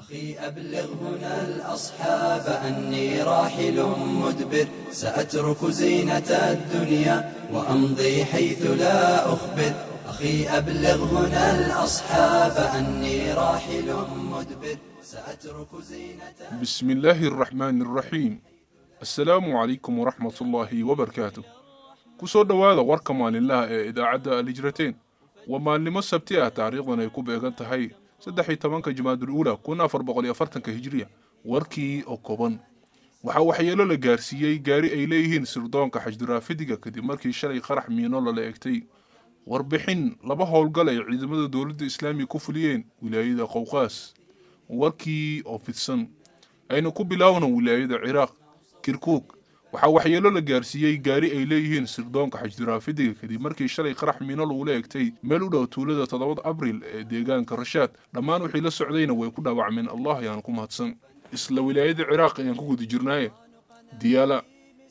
أخي أبلغ هنا الأصحاب أني راحل مدبر سأترك زينة الدنيا وأمضي حيث لا أخبر. أخي أبلغ هنا الأصحاب أني راحل مدبر سأترك زينة بسم الله الرحمن الرحيم. السلام عليكم ورحمة الله وبركاته. كسور دوالة وركمان الله إذا عدى الهجرتين ومان لما السبتية تاريخنا يكون بيغان تهيئ. Saddex tobanka jamaadul uula kun afar boqol iyo afartanka hijriya warkii oo kooban. Waxaa waxyeelo la gaarsiiyey gaari ay leeyihiin sirdoonka xajduraafidiga kadib markii shalay qarax miino lala egtay warbixin laba howlgal ay ciidamada dowladda islaamiga ku fuliyeen wilaayada qowqaas warkii oo fidsan. Aynu ku bilaawno wilaayada ciraaq kirkuug waxaa waxyeelo la gaarsiiyey gaari ay leeyihiin sirdoonka xajduraafidiga kadib markii shalay qarax miino lagula egtay meel u dhow tuulada toddobada abril ee deegaanka rashaad. Dhammaan wixii la socdayna way ku dhaawacmeen. Allah ayaan ku mahadsan. Isla wilaayada ciraaq ayaan ku guda jirnaaye. Diyaala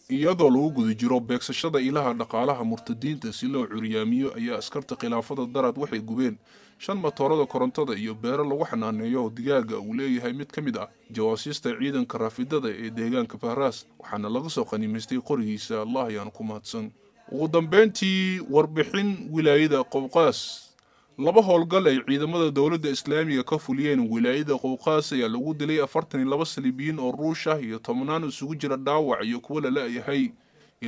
iyadoo lagu guda jiro beegsashada ilaha dhaqaalaha murtadiinta si loo curyaamiyo ayaa askarta khilaafada darad waxay gubeen. Shan matoorada korontada iyo beero lagu xanaaneeyo digaaga uu leeyahay mid ka mid ah jawaasiista ciidanka raafidada ee deegaanka bahraas waxaana laga soo qanimaystay qorigiisa allah ayaan ku mahadsan. Ugu dambeyntii warbixin wilaayada qowqaas laba howlgal ay ciidamada dowladda islaamiga ka fuliyeen wilaayada qowqaas ayaa lagu dilay afartan iyo laba saliibiyiin oo ruush ah iyo tobnaan isugu jira dhaawac iyo kuwo lala-yahay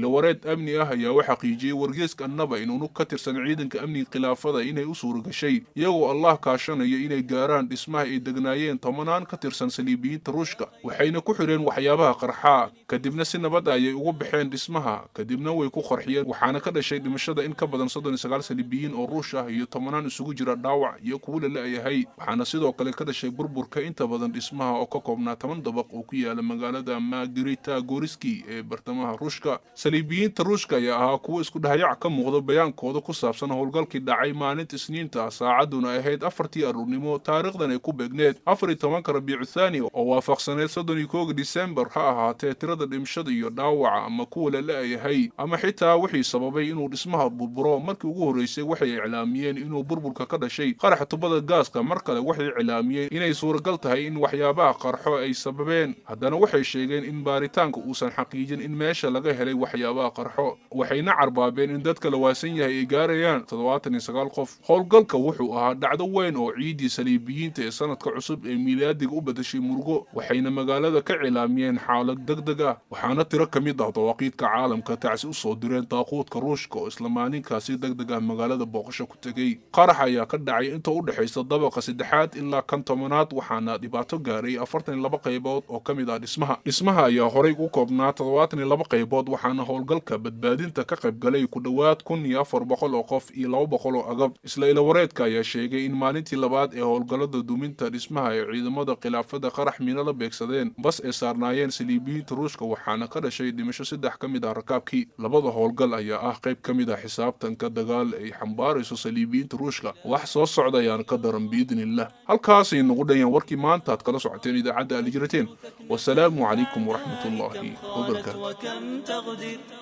ilawareed amni ah ayaa u xaqiijiyey wargeeska annaba inuunu ka tirsan ciidanka amniga khilaafada inay u suura gashay iyagoo allah kaashanaya inay gaaraan dhismaha ay degnaayeen tobanaan ka tirsan saliibiyiinta ruushka waxayna ku xidheen waxyaabaha qarxaa kadibna si nabad ayay ugu baxeen dhismaha kadibna way ku qarxiyeen waxaana ka dhashay dhimashada in ka badan soddon iyo sagaal saliibiyiin oo ruush ah iyo tobanaan isugu jira dhaawac iyo kuwo lala-yahay waxaana sidoo kale ka dhashay burburka inta badan dhismaha oo ka koobnaa toban dabaq oo ku yaalla magaalada magrita goriski ee bartamaha ruushka saliibiyiinta ruushka ayaa ahaa kuwo isku dhahyac ka muuqda bayaankooda ku saabsan howlgalkii dhacay maalinta isniinta saacaduna ahayd afartii aruurnimo taariikhdan ay ku beegneed afar tobanka rabiicu thaani oo waafaqsaneed soddon iyo kooga disembar ha ahaatee tirada dhimashada iyo dhaawaca ama kuwa lala-yahay ama xitaa wixii sababay inuu dhismaha burburo markii ugu horreysay waxay iclaamiyeen inuu burburka ka dhashay qaraxa tubada gaaska mar kale waxay iclaamiyeen inay suuragal tahay in waxyaabaha qarxo ay sababeen haddana waxay sheegeen in baaritaanka uusan xaqiijin in meesha laga helay waxyaabaha qarxo waxayna carbaabeen in dadka la waasan yahay ay gaarayaan toddobaatan iyo sagaal qof. Howlgalka wuxuu ahaa dhacdo weyn oo ciiddii saliibiyiinta ee sanadka cusub ee miilaadiga u badashay murugo waxayna magaalada ka cilaamiyeen xaalad deg deg ah. Waxaana tiro ka mid ah dawaaqiidka caalamka tacsi u soo direen daaquudka ruushka oo isla maalinkaasi deg ah magaalada booqasho ku tegey qarax ayaa ka dhacay inta u dhexaysa dabaqa saddexaad ilaa kan tobanaad waxaana dhibaato gaaray afartan iyo laba qaybood oo ka mid ah dhismaha. Dhismaha ayaa horay u koobnaa toddobaatan iyo laba qaybood waxaana howlgalka badbaadinta ka qayb galay ku dhowaad kun iyo afar boqol oo qof iyo laba boqol oo agab isla ilawareedka ayaa sheegay in maalintii labaad ee howlgallada duminta dhismaha ee ciidamada khilaafada qarax miino la beegsadeen bas ay saarnaayeen saliibiyiinta ruushka waxaana ka dhashay dhimasho saddex ka mid ah rakaabkii labada howlgal ayaa ah qayb ka mid ah xisaabtanka dagaal ay xambaarayso saliibiyiinta ruushka wax soo socda ayaan ka daran biidnillah halkaasay nagu dhayeen warkii maanta aad kala socoteen idaacadda alijrateen wasalaamu calaykum waraxmat ullaahi wabarakaatu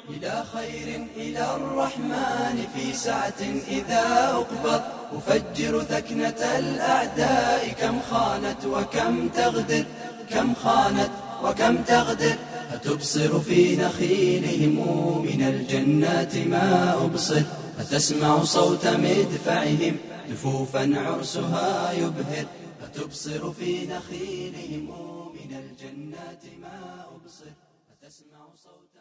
إلى خير إلى الرحمن في سعة إذا أقبض. أفجر ثكنة الأعداء كم خانت وكم تغدر. كم خانت وكم تغدر. أتبصر في نخيلهم من الجنات ما أبصر. أتسمع صوت مدفعهم دفوفا عرسها يبهر. أتبصر في نخيلهم من الجنات ما أبصر. أتسمع صوت